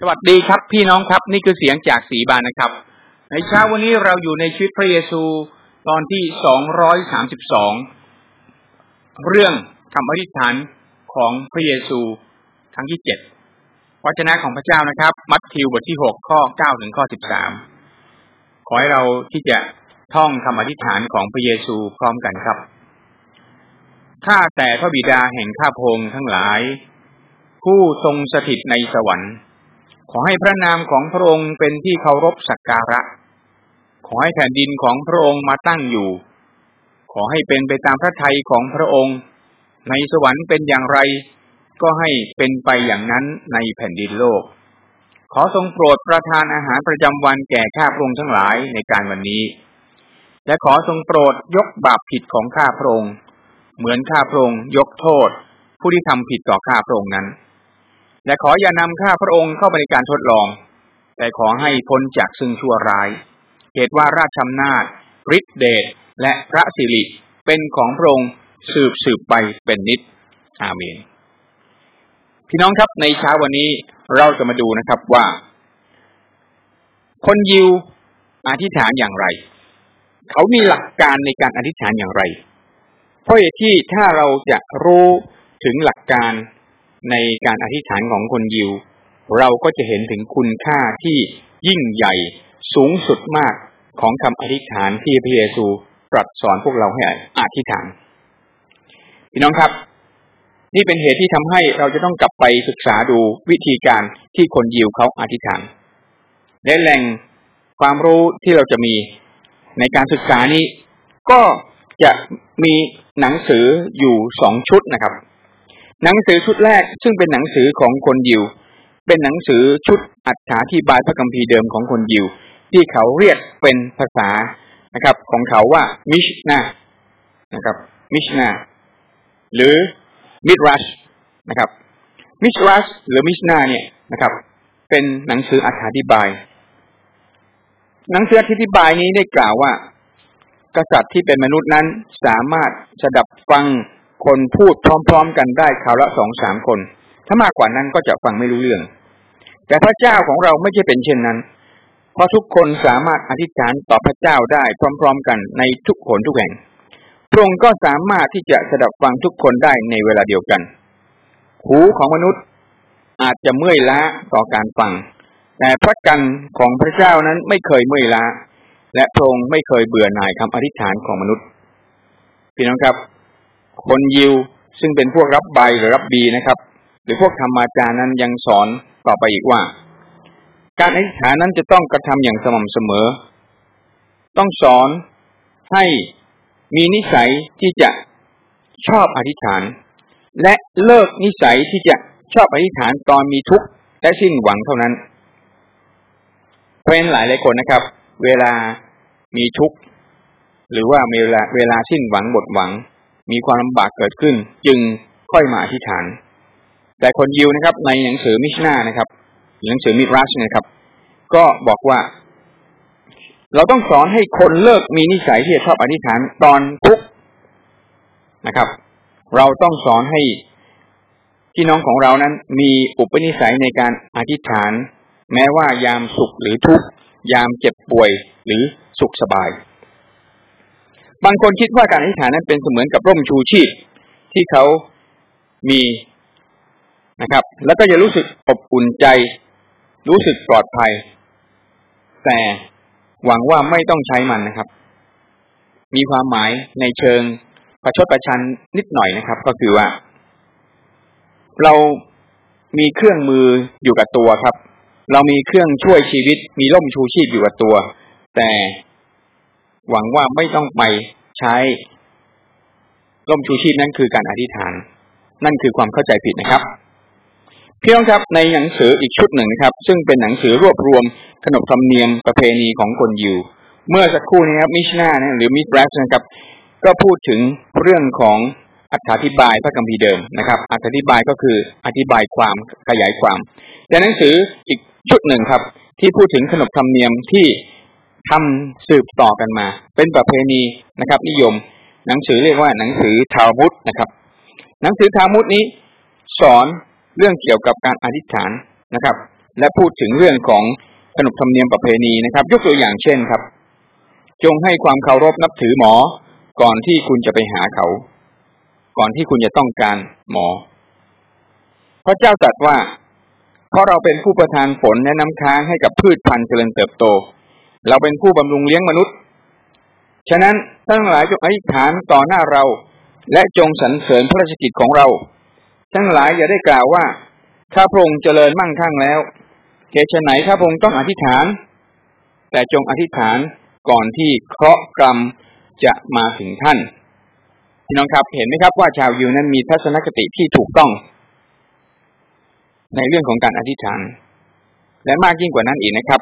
สวัสดีครับพี่น้องครับนี่คือเสียงจากสีบานนะครับ ในเช้าวันนี้เราอยู่ในชีวิตพระเยซูตอนที่สองร้อยสามสิบสองเรื่องคำอธิษฐานของพระเยซูครั้งที่เจ็ดวจนะของพระเจ้านะครับ มัทธิวบทที่หกข้อเก้าถึงข้อสิบสามขอให้เราที่จะท่องคำอธิษฐานของพระเยซูพร้อมกันครับข้าแต่พระบิดาแห่งข้าพงทั้งหลาย ผู้ทรงสถิตในสวรรค์ อให้พระนามของพระองค์เป็นที่เคารพสักการะ ขอให้แผ่นดินของพระองค์มาตั้งอยู่ ขอให้เป็นไปตามพระทัยของพระองค์ ในสวรรค์เป็นอย่างไร ก็ให้เป็นไปอย่างนั้นในแผ่นดินโลก ขอทรงโปรดประทานอาหารประจำวันแก่ข้าพระองค์ทั้งหลายในการวันนี้ และขอทรงโปรดยกบาปผิดของข้าพระองค์ เหมือนข้าพระองค์ยกโทษ ผู้ที่ทำผิดต่อข้าพระองค์นั้น และขออย่านำข้าพระองค์เข้าไปในการทดลอง แต่ขอให้พ้นจากซึ่งชั่วร้าย เหตุว่าราชอำนาจฤทธิเดชและพระสิริเป็นของพระองค์สืบสืบไปเป็นนิจอาเมน พี่น้องครับในเช้าวันนี้เราจะมาดูนะครับว่า คนยิวอธิษฐานอย่างไร เขามีหลักการในการอธิษฐานอย่างไร เพราะเหตุที่ถ้าเราจะรู้ถึงหลักการ ในการอธิษฐานของคนยิว เราก็จะเห็นถึงคุณค่าที่ยิ่งใหญ่สูงสุดมากของคำอธิษฐานที่พระเยซูตรัสสอนพวกเราให้อธิษฐาน พี่น้องครับ นี่เป็นเหตุที่ทำให้เราจะต้องกลับไปศึกษาดูวิธีการที่คนยิวเขาอธิษฐาน และแหล่งความรู้ที่เราจะมีในการศึกษานี้ ก็จะมีหนังสืออยู่สองชุดนะครับ หนังสือชุดแรกซึ่งเป็นหนังสือของคนยิว เป็นหนังสือชุดอัถาธิบายพระคัมภีร์เดิมของคนยิว ที่เขาเรียกเป็นภาษานะครับ ของเขาว่ามิชนานะครับมิชนาหรือมิดรัชนะครับมิชรัชหรือมิชนาเนี่ยนะครับ เป็นหนังสืออธิบาย หนังสืออธิบายนี้ได้กล่าวว่า กษัตริย์ที่เป็นมนุษย์นั้นสามารถสดับฟัง คนพูดพร้อมๆกันได้คราวละสองสามคน ถ้ามากกว่านั้นก็จะฟังไม่รู้เรื่อง แต่พระเจ้าของเราไม่ใช่เป็นเช่นนั้น เพราะทุกคนสามารถอธิษฐานต่อพระเจ้าได้พร้อม ๆ กันในทุกคนทุกแห่ง พระองค์ก็สามารถที่จะสดับฟังทุกคนได้ในเวลาเดียวกัน หูของมนุษย์อาจจะเมื่อยล้าต่อการฟัง แต่พระกันของพระเจ้านั้นไม่เคยเมื่อยล้า และพระองค์ไม่เคยเบื่อหน่ายคำอธิษฐานของมนุษย์พี่น้องครับ คนยิวซึ่งเป็นพวกรับใบหรือรับบีนะครับ หรือพวกธรรมาจารย์นั้นยังสอนต่อไปอีกว่า การอธิษฐานนั้นจะต้องกระทำอย่างสม่ำเสมอ ต้องสอนให้มีนิสัยที่จะชอบอธิษฐาน และเลิกนิสัยที่จะชอบอธิษฐานตอนมีทุกข์และสิ้นหวังเท่านั้น เพราะฉะนั้นหลายหลายคนนะครับ เวลามีทุกข์หรือว่าเวลาเวลาสิ้นหวังหมดหวัง มีความลำบากเกิดขึ้น จึงค่อยมาอธิษฐาน แต่คนยิวนะครับ ในหนังสือมิชนานะครับหนังสือมิรัชนะครับ ก็บอกว่า เราต้องสอนให้คนเลิกมีนิสัยที่จะชอบอธิษฐานตอนทุกนะครับ เราต้องสอนให้พี่น้องของเรานั้น มีอุปนิสัยในการอธิษฐาน แม้ว่ายามสุขหรือทุกข์ยามเจ็บป่วยหรือสุขสบาย บางคนคิดว่าการอธิษฐานนั้นเป็นเสมือนกับร่มชูชีพที่เขามีนะครับ แล้วก็จะรู้สึกอบอุ่นใจ รู้สึกปลอดภัย แต่หวังว่าไม่ต้องใช้มันนะครับ มีความหมายในเชิงประชดประชันนิดหน่อยนะครับ ก็คือว่า เรามีเครื่องมืออยู่กับตัวครับ เรามีเครื่องช่วยชีวิต มีร่มชูชีพอยู่กับตัว แต่ หวังว่าไม่ต้องไปใช้ร่มชูชีพนั่นคือการอธิษฐาน นั่นคือความเข้าใจผิดนะครับพี่น้องครับในหนังสืออีกชุดหนึ่งนะครับ ซึ่งเป็นหนังสือรวบรวมขนบธรรมเนียมประเพณีของคนยิว เมื่อสักครู่นี้ครับมิชนาหรือมิสแบรสนะครับ ก็พูดถึงเรื่องของอธิบายพระคัมภีร์เดิมนะครับ อธิบายก็คืออธิบายความขยายความ แต่หนังสืออีกชุดหนึ่งครับ ที่พูดถึงขนบธรรมเนียมที่ ทำสืบต่อกันมา เป็นประเพณีนะครับ นิยม หนังสือเรียกว่าหนังสือทาวมุดนะครับ หนังสือทาวมุดนี้ สอนเรื่องเกี่ยวกับการอธิษฐานนะครับ และพูดถึงเรื่องของขนบธรรมเนียมประเพณีนะครับ ยกตัวอย่างเช่นครับ จงให้ความเคารพนับถือหมอ ก่อนที่คุณจะไปหาเขา ก่อนที่คุณจะต้องการหมอ พระเจ้าตรัสว่า เพราะเราเป็นผู้ประทานฝนและน้ำค้างให้กับพืชพันธุ์เจริญเติบโต เราเป็นผู้บำรุงเลี้ยงมนุษย์ ฉะนั้นทั้งหลายจงอธิษฐานต่อหน้าเรา และจงสรรเสริญพระราชกิจของเราทั้งหลายอย่าได้กล่าวว่าข้าพระองค์เจริญมั่งคั่งแล้วเกชไหนข้าพระองค์ต้องอธิษฐาน แต่จงอธิษฐานก่อนที่เคราะห์กรรมจะมาถึงท่านพี่น้องครับเห็นไหมครับว่าชาวยิวนั้นมีทัศนคติที่ถูกต้อง ในเรื่องของการอธิษฐาน และมากยิ่งกว่านั้นอีกนะครับ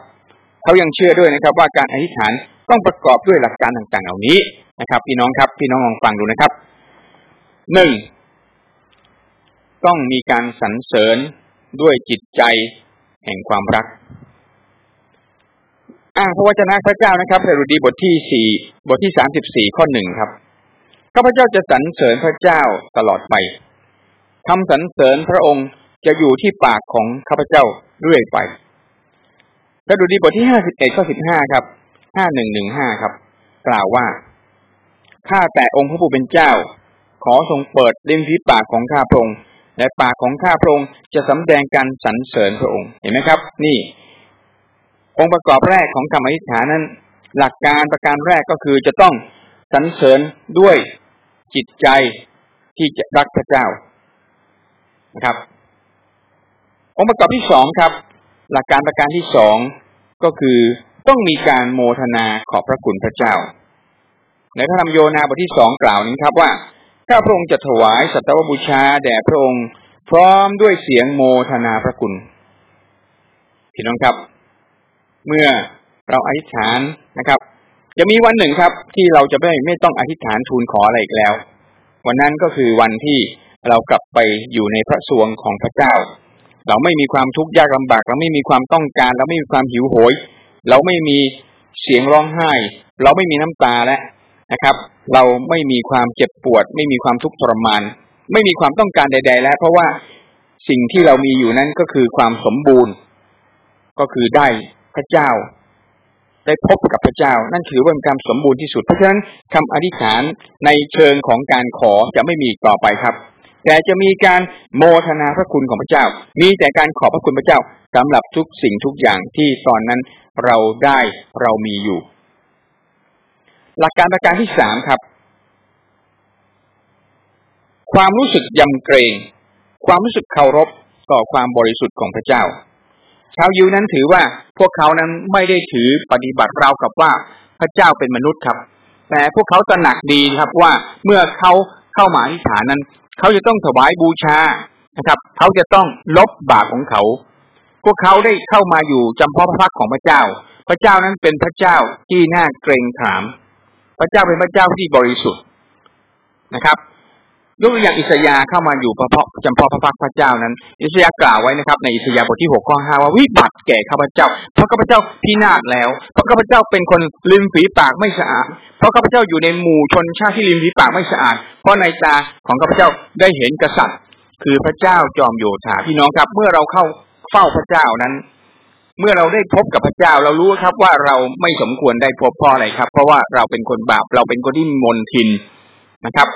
เขายังเชื่อด้วยนะครับว่าการอธิษฐานต้องประกอบด้วยหลักการต่างๆ เหล่านี้นะครับ พี่น้องครับ พี่น้องลองฟังดูนะครับหนึ่งต้องมีการสรรเสริญด้วยจิตใจแห่งความรักอ้างพระวจนะพระเจ้านะครับสรุดีบทที่สี่บทที่สามสิบสี่ข้อหนึ่งครับข้าพเจ้าจะสรรเสริญพระเจ้าตลอดไปคำสรรเสริญพระองค์จะอยู่ที่ปากของข้าพเจ้าเรื่อยไป สรุดีบทที่ห้าสิบเอ็ดข้อสิบห้าครับห้าหนึ่งหนึ่งห้าครับ กล่าวว่า ข้าแต่องค์พระผู้เป็นเจ้า ขอทรงเปิดลิ้นฝีปากของข้าพระองค์และปากของข้าพระองค์จะสำแดงการสรรเสริญพระองค์ เห็นไหมครับ นี่ องค์ประกอบแรกของคำอธิษฐานนั้น หลักการประการแรกก็คือจะต้องสรรเสริญด้วยจิตใจที่จะรักพระเจ้านะครับ องค์ประกอบที่สองครับ หลักการประการที่สองก็คือต้องมีการโมทนาขอบพระคุณพระเจ้า ในพระธรรมโยนาบทที่สองกล่าวนี้ครับว่าข้าพระองค์จะถวายสัตวบูชาแด่พระองค์ พร้อมด้วยเสียงโมทนาพระคุณพี่น้องครับ เมื่อเราอธิษฐานนะครับ จะมีวันหนึ่งครับ ที่เราจะไม่ไม่ต้องอธิษฐานทูลขออะไรอีกแล้ว วันนั้นก็คือวันที่เรากลับไปอยู่ในพระสวงของพระเจ้า เราไม่มีความทุกข์ยากลำบาก เราไม่มีความต้องการ เราไม่มีความหิวโหย เราไม่มีเสียงร้องไห้ เราไม่มีน้ำตาและนะครับ เราไม่มีความเจ็บปวด ไม่มีความทุกข์ทรมาน ไม่มีความต้องการใด ๆ แล้ว เพราะว่าสิ่งที่เรามีอยู่นั้นก็คือความสมบูรณ์ ก็คือได้พระเจ้า ได้พบกับพระเจ้า นั่นถือว่าเป็นการสมบูรณ์ที่สุด เพราะฉะนั้นคำอธิษฐานในเชิงของการขอจะไม่มีต่อไปครับ แต่จะมีการโมทนาพระคุณของพระเจ้า มีแต่การขอบพระคุณพระเจ้าสำหรับทุกสิ่งทุกอย่างที่ตอนนั้นเราได้เรามีอยู่ หลักการประการที่สามครับ ความรู้สึกยำเกรง ความรู้สึกเคารพต่อความบริสุทธิ์ของพระเจ้า ชาวยิวนั้นถือว่าพวกเขานั้นไม่ได้ถือปฏิบัติราวกับว่าพระเจ้าเป็นมนุษย์ครับ แต่พวกเขาตระหนักดีครับว่าเมื่อเขาเข้ามาอธิษฐานนั้น เขาจะต้องถวายบูชานะครับ เขาจะต้องลบบาปของเขา พวกเขาได้เข้ามาอยู่จำเพาะพระพักของพระเจ้า พระเจ้านั้นเป็นพระเจ้าที่น่าเกรงขาม พระเจ้าเป็นพระเจ้าที่บริสุทธิ์นะครับ ยกตัวอย่างอิสยาเข้ามาอยู่พระพาะจำเพาะพระพักพระเจ้านั้น อิสยากล่าวไว้นะครับ ในอิสยาบทที่หกข้อห้าว่าวิบัติแก่ข้าพเจ้า เพราะข้าพเจ้าพินาศแล้ว เพราะข้าพเจ้าเป็นคนลืมฝีปากไม่สะอาด เพราะข้าพเจ้าอยู่ในหมู่ชนชาติที่ลืมฝีปากไม่สะอาด เพราะในตาของข้าพเจ้าได้เห็นกษัตริย์ คือพระเจ้าจอมโยธาพี่น้องครับ เมื่อเราเข้าเฝ้าพระเจ้านั้น เมื่อเราได้พบกับพระเจ้าเรารู้ครับว่าเราไม่สมควรได้พบเพราะอะไรครับ เพราะว่าเราเป็นคนบาปเราเป็นคนที่มนทินนะครับ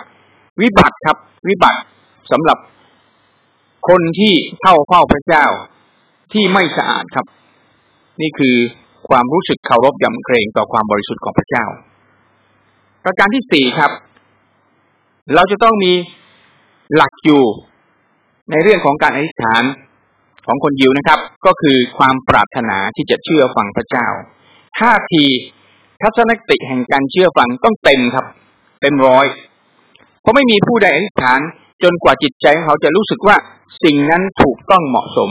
วิบัติครับ วิบัติสำหรับคนที่เข้าเฝ้าพระเจ้าที่ไม่สะอาดครับ นี่คือความรู้สึกเคารพยำเกรงต่อความบริสุทธิ์ของพระเจ้า ประการที่สี่ครับ เราจะต้องมีหลักอยู่ในเรื่องของการอธิษฐานของคนยิวนะครับ ก็คือความปรารถนาที่จะเชื่อฟังพระเจ้าท่าทีทัศนคติแห่งการเชื่อฟังต้องเต็มครับ เต็มร้อย ราะไม่มีผู้ใดอธิษฐานจนกว่าจิตใจของเขาจะรู้สึกว่าสิ่งนั้นถูกต้องเหมาะสม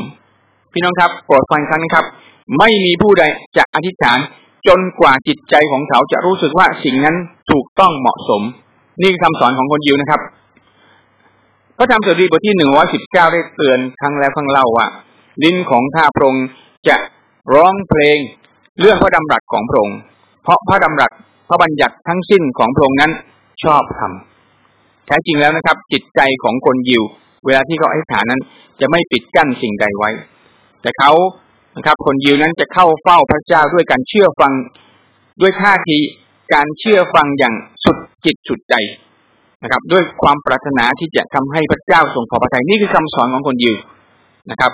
พี่น้องครับโปรดฟังครั้งนี้ครับ ไม่มีผู้ใดจะอธิษฐานจนกว่าจิตใจของเขาจะรู้สึกว่าสิ่งนั้นถูกต้องเหมาะสม นี่คือคำสอนของคนยิวนะครับพระธรรมสดุดีบทที่หนึ่งร้อยสิบเก้าได้เตือนครั้งแล้วครั้งเล่าว่าลิ้นของข้าพระองค์จะร้องเพลงเรื่องพระดำรัสของพระองค์เพราะพระดำรัสพระบัญญัติทั้งสิ้นของพระองค์นั้นชอบทำ แท้จริงแล้วนะครับ จิตใจของคนยิว เวลาที่เขาอธิษฐานนั้น จะไม่ปิดกั้นสิ่งใดไว้ แต่เขานะครับ คนยิวนั้นจะเข้าเฝ้าพระเจ้าด้วยการเชื่อฟังด้วยท่าทีการเชื่อฟังอย่างสุดจิตสุดใจนะครับ ด้วยความปรารถนาที่จะทำให้พระเจ้าทรงพอพระทัยนี่คือคำสอนของคนยิวนะครับ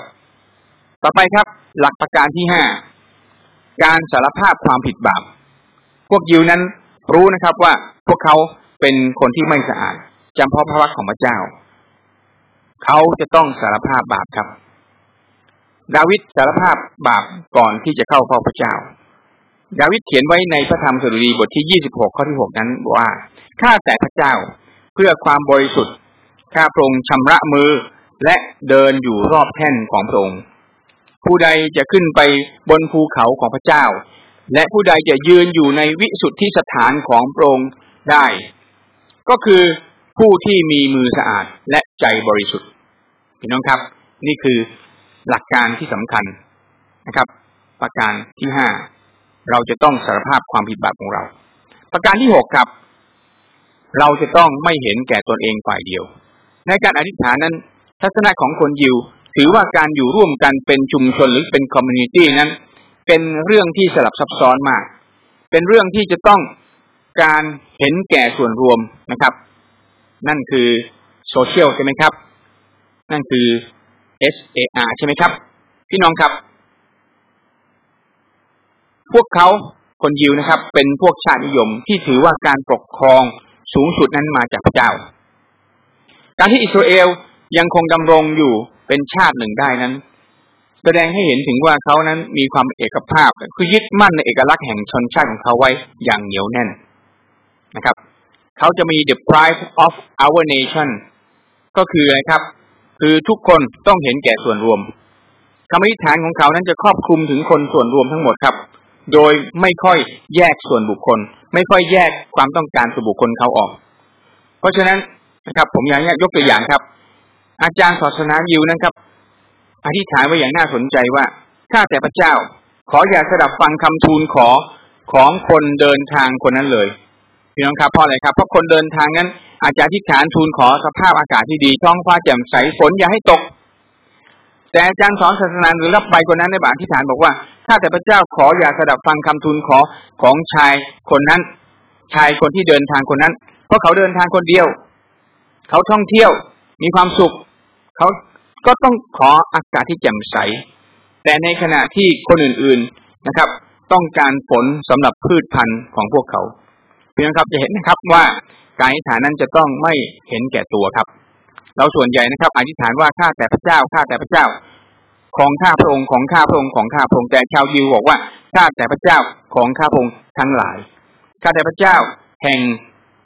ต่อไปครับ หลักประการที่ห้าการสารภาพความผิดบาป พวกยิวนั้นรู้นะครับว่าพวกเขาเป็นคนที่ไม่สะอาด จำเพาะพระวรรคของพระเจ้า เขาจะต้องสารภาพบาปครับ ดาวิดสารภาพบาปก่อนที่จะเข้าเฝ้าพระเจ้า ดาวิดเขียนไว้ในพระธรรมสดุดีบทที่ยี่สิบหกข้อที่หกนั้นว่าข้าแต่พระเจ้าเพื่อความบริสุทธิ์ข้าพระองค์ชำระมือและเดินอยู่รอบแท่นของพระองค์ผู้ใดจะขึ้นไปบนภูเขาของพระเจ้า และผู้ใดจะยืนอยู่ในวิสุทธิสถานของพระองค์ได้ ก็คือ ผู้ที่มีมือสะอาดและใจบริสุทธิ์พี่น้องครับ นี่คือหลักการที่สำคัญนะครับ ประการที่ห้าเราจะต้องสารภาพความผิดบาปของเรา ประการที่หกครับ เราจะต้องไม่เห็นแก่ตนเองฝ่ายเดียว ในการอธิษฐานนั้น ทัศนะของคนยิว ถือว่าการอยู่ร่วมกันเป็นชุมชนหรือเป็น community นั้น เป็นเรื่องที่สลับซับซ้อนมาก เป็นเรื่องที่จะต้องการเห็นแก่ส่วนรวมนะครับ นั่นคือโซเชียลใช่ไหมครับ นั่นคือ S A R ใช่ไหมครับ พี่น้องครับ พวกเขาคนยิวนะครับ เป็นพวกชาตินิยมที่ถือว่าการปกครองสูงสุดนั้นมาจากพระเจ้า การที่อิสราเอลยังคงดำรงอยู่เป็นชาติหนึ่งได้นั้น แสดงให้เห็นถึงว่าเขานั้นมีความเอกภาพ คือยึดมั่นในเอกลักษณ์แห่งชนชาติของเขาไว้อย่างเหนียวแน่นนะครับ เขาจะมี the pride of our nation ก็คืออะไรครับ คือทุกคนต้องเห็นแก่ส่วนรวมคำอธิษฐานของเขานั้นจะครอบคลุมถึงคนส่วนรวมทั้งหมดครับ โดยไม่ค่อยแยกส่วนบุคคล ไม่ค่อยแยกความต้องการส่วนบุคคลเขาออก เพราะฉะนั้นนะครับ ผมอยากยกตัวอย่างครับ อาจารย์ศาสนายิวนะครับ อธิษฐานไว้อย่างน่าสนใจว่าข้าแต่พระเจ้า ขออย่าสดับฟังคำทูลขอของคนเดินทางคนนั้นเลย พี่น้องครับเพราะอะไรครับเพราะคนเดินทางนั้น อาจจะอธิษฐานทูลขอสภาพอากาศที่ดีท้องฟ้าแจ่มใสฝนอย่าให้ตก แต่อาจารย์สอนศาสนาหรือรับใบคนนั้นในบาอธิษฐานบอกว่าข้าแต่พระเจ้าขออย่าสดับฟังคำทูลขอของชายคนนั้น ชายคนที่เดินทางคนนั้น เพราะเขาเดินทางคนเดียว เขาท่องเที่ยวมีความสุข เขาก็ต้องขออากาศที่แจ่มใส แต่ในขณะที่คนอื่นๆนะครับ ต้องการฝนสำหรับพืชพันธุ์ของพวกเขา เพียงครับจะเห็นนะครับว่าการอธิษฐานนั้นจะต้องไม่เห็นแก่ตัวครับ เราส่วนใหญ่นะครับอธิษฐานว่าข้าแต่พระเจ้าข้าแต่พระเจ้า ของข้าพระองค์ของข้าพระองค์ของข้าพระองค์แต่ชาวยิวบอกว่าข้าแต่พระเจ้าของข้าพระองค์ทั้งหลายข้าแต่พระเจ้าแห่ง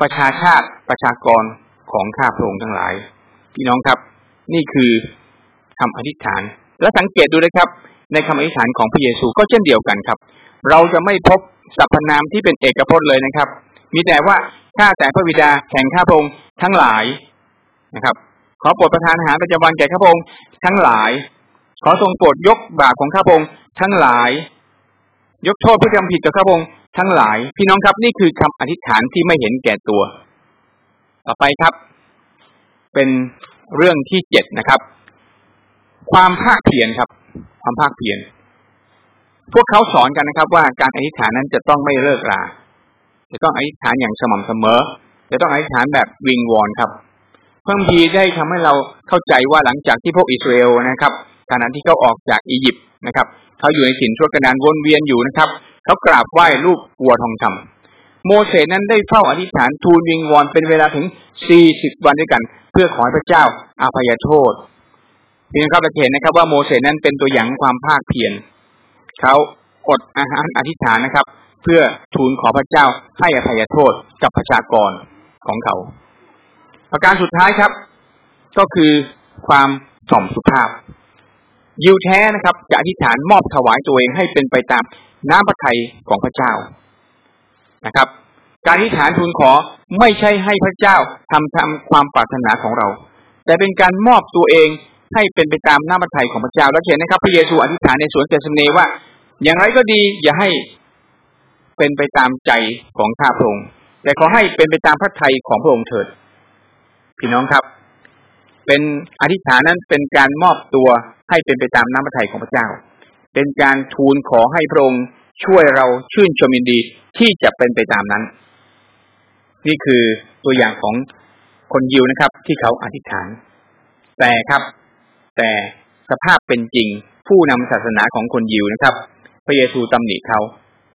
ประชาชาติประชากรของข้าพระองค์ทั้งหลาย พี่น้องครับ นี่คือคำอธิษฐาน และสังเกตดูนะครับ ในคำอธิษฐานของพระเยซูก็เช่นเดียวกันครับ เราจะไม่พบสรรพนามที่เป็นเอกพจน์เลยนะครับ มีแต่ว่าข้าแต่พระบิดาแห่งข้าพระองค์ทั้งหลายนะครับ ขอโปรดประทานอาหารประจำวันแก่ข้าพระองค์ทั้งหลาย ขอทรงโปรดยกบาปของข้าพระองค์ทั้งหลาย ยกโทษพฤติกรรมผิดกับข้าพระองค์ทั้งหลาย พี่น้องครับนี่คือคำอธิษฐานที่ไม่เห็นแก่ตัว ต่อไปครับ เป็นเรื่องที่เจ็ดนะครับ ความภาคเพียรครับ ความภาคเพียรพวกเขาสอนกันนะครับ ว่าการอธิษฐานนั้นจะต้องไม่เลิกรา จะต้องอธิษฐานอย่างสม่ำเสมอ จะต้องอธิษฐานแบบวิงวอนครับเพิ่มพีได้ทำให้เราเข้าใจว่าหลังจากที่พวกอิสราเอลนะครับขณะที่เขาออกจากอียิปต์นะครับเขาอยู่ในถิ่นทุรกันดารวนเวียนอยู่นะครับเขากราบไหว้รูปวัวทองคำโมเสสนั้นได้เฝ้าอธิษฐานทูลวิงวอนเป็นเวลาถึงสี่สิบวันด้วยกัน เพื่อขอให้พระเจ้าอาภัยโทษเพียงครับเราเห็นนะครับว่าโมเสสนั้นเป็นตัวอย่างความภาคเพียรเขาอดอาหารอธิษฐานนะครับ เพื่อทูลขอพระเจ้าให้อภัยโทษกับประชากรของเขา ประการสุดท้ายครับ ก็คือความส่อมสุภาพ ยิวแท้นะครับ จะอธิษฐานมอบถวายตัวเองให้เป็นไปตามน้ำพระทัยของพระเจ้านะครับ การอธิษฐานทูลขอไม่ใช่ให้พระเจ้าทำทำความปรารถนาของเรา แต่เป็นการมอบตัวเองให้เป็นไปตามน้าพระทัยของพระเจ้า แล้วเห็นนะครับ พระเยซูอธิษฐานในสวนเกสเนว่า อย่างไรก็ดีอย่าให้ เป็นไปตามใจของข้าพระองค์ แต่ขอให้เป็นไปตามพระทัยของพระองค์เถิด พี่น้องครับ เป็นอธิษฐานนั้นเป็นการมอบตัวให้เป็นไปตามน้ำพระทัยของพระเจ้า เป็นการทูลขอให้พระองค์ช่วยเราชื่นชมยินดีที่จะเป็นไปตามนั้น นี่คือตัวอย่างของคนยิวนะครับ ที่เขาอธิษฐาน แต่ครับ แต่สภาพเป็นจริงผู้นำศาสนาของคนยิวนะครับ พระเยซูตำหนิเขา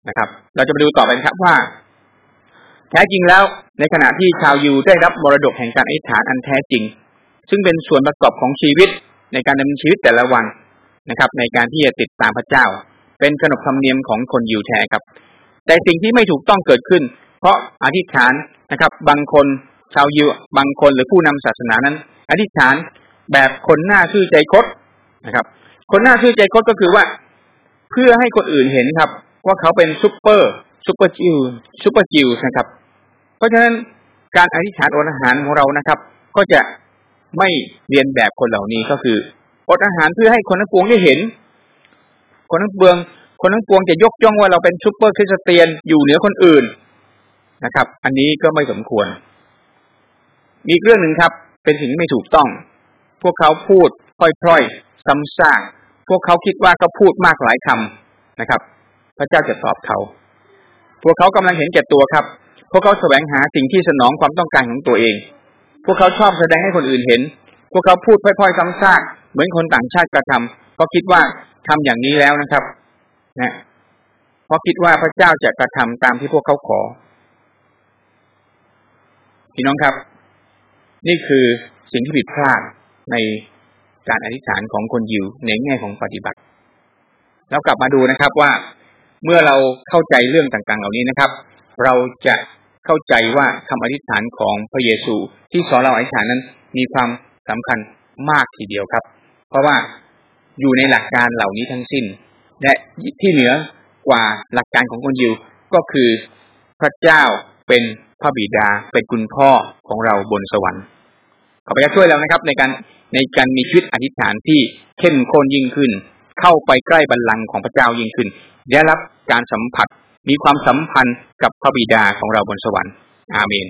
นะครับ เราจะมาดูต่อไปครับว่า แท้จริงแล้วในขณะที่ชาวยิวได้รับมรดกแห่งการอธิษฐานอันแท้จริง ซึ่งเป็นส่วนประกอบของชีวิตในการดำเนินชีวิตแต่ละวันนะครับ ในการที่จะติดตามพระเจ้า เป็นขนบธรรมเนียมของคนยิวแท้ครับ แต่สิ่งที่ไม่ถูกต้องเกิดขึ้น เพราะอธิษฐานนะครับ บางคนชาวยิวบางคนหรือผู้นำศาสนานั้น อธิษฐานแบบคนหน้าชื่อใจคดนะครับ คนหน้าชื่อใจคดก็คือว่า เพื่อให้คนอื่นเห็นครับ ว่าเขาเป็น super super Jew super Jew นะครับ เพราะฉะนั้นการอธิษฐานอดอาหารของเรานะครับ ก็จะไม่เลียนแบบคนเหล่านี้ก็คืออดอาหารเพื่อให้คนทั้งปวงได้เห็น คนทั้งปวง คนทั้งปวงจะยกย่องว่าเราเป็นซุปเปอร์คริสเตียนอยู่เหนือคนอื่นนะครับ อันนี้ก็ไม่สมควร มีเรื่องหนึ่งครับ เป็นสิ่งไม่ถูกต้อง พวกเขาพูดพล่อยๆซ้ำซากพวกเขาคิดว่าเขาพูดมากหลายคำนะครับ พระเจ้าจะตอบเขา พวกเขากำลังเห็นแก่ตัวครับ พวกเขาแสวงหาสิ่งที่สนองความต้องการของตัวเอง พวกเขาชอบแสดงให้คนอื่นเห็น พวกเขาพูดพล่อยๆซ้ำซากเหมือนคนต่างชาติกระทำเพราะคิดว่าทำอย่างนี้แล้วนะครับนะเพราะคิดว่าพระเจ้าจะกระทำตามที่พวกเขาขอพี่น้องครับ นี่คือสิ่งที่ผิดพลาดในการอธิษฐานของคนยิวในแง่ของปฏิบัติ แล้วกลับมาดูนะครับว่า เมื่อเราเข้าใจเรื่องต่างๆ เหล่านี้นะครับ เราจะเข้าใจว่าคำอธิษฐานของพระเยซู ที่สอนเราอธิษฐานนั้นมีความสำคัญมากทีเดียวครับ เพราะว่าอยู่ในหลักการเหล่านี้ทั้งสิ้น และที่เหนือกว่าหลักการของคนยิวก็คือพระเจ้าเป็นพระบิดาเป็นคุณพ่อของเราบนสวรรค์ขอพระเจ้าช่วยเรานะครับ ในการในการมีชีวิตอธิษฐานที่เข้มข้นยิ่งขึ้น เข้าไปใกล้บัลลังก์ของพระเจ้ายิ่งขึ้น ได้รับการสัมผัสมีความสัมพันธ์กับพระบิดาของเราบนสวรรค์ อาเมน